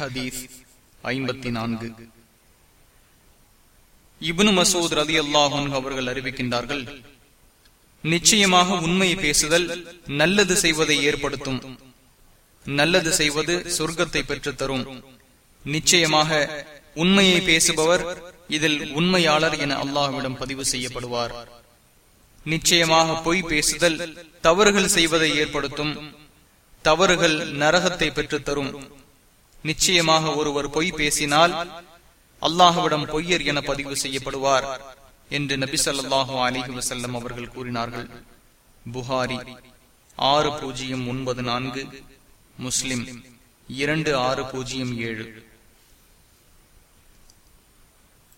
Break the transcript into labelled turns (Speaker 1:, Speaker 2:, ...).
Speaker 1: ஹதீஸ் ஐம்பத்தி நான்கு. இபுனு மசூத் ரதி அல்லாஹன் அவர்கள் அறிவிக்கின்றார்கள் நிச்சயமாக உண்மையை பேசுதல் நல்லது செய்வதை ஏற்படுத்தும். நல்லது செய்வது சொர்க்கத்தை பெற்று தரும் நிச்சயமாக உண்மையை பேசுபவர் இதில் உண்மையாளர் என அல்லாஹ்விடம் பதிவு செய்யப்படுவார். நிச்சயமாக பொய் பேசுதல் தவறுகள் செய்வதை ஏற்படுத்தும் தவறுகள் நரகத்தை பெற்றுத் தரும் நிச்சயமாக ஒருவர் பொய் பேசினால் அல்லாஹுவிடம் பொய்யர் என பதிவு செய்யப்படுவார் என்று நபி சொல்லாஹு அலிஹி வசல்லம் அவர்கள் கூறினார்கள். புகாரி ஆறு பூஜ்ஜியம் ஒன்பது நான்கு முஸ்லிம் இரண்டு ஆறு பூஜ்ஜியம் ஏழு.